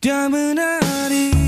Diamond eyes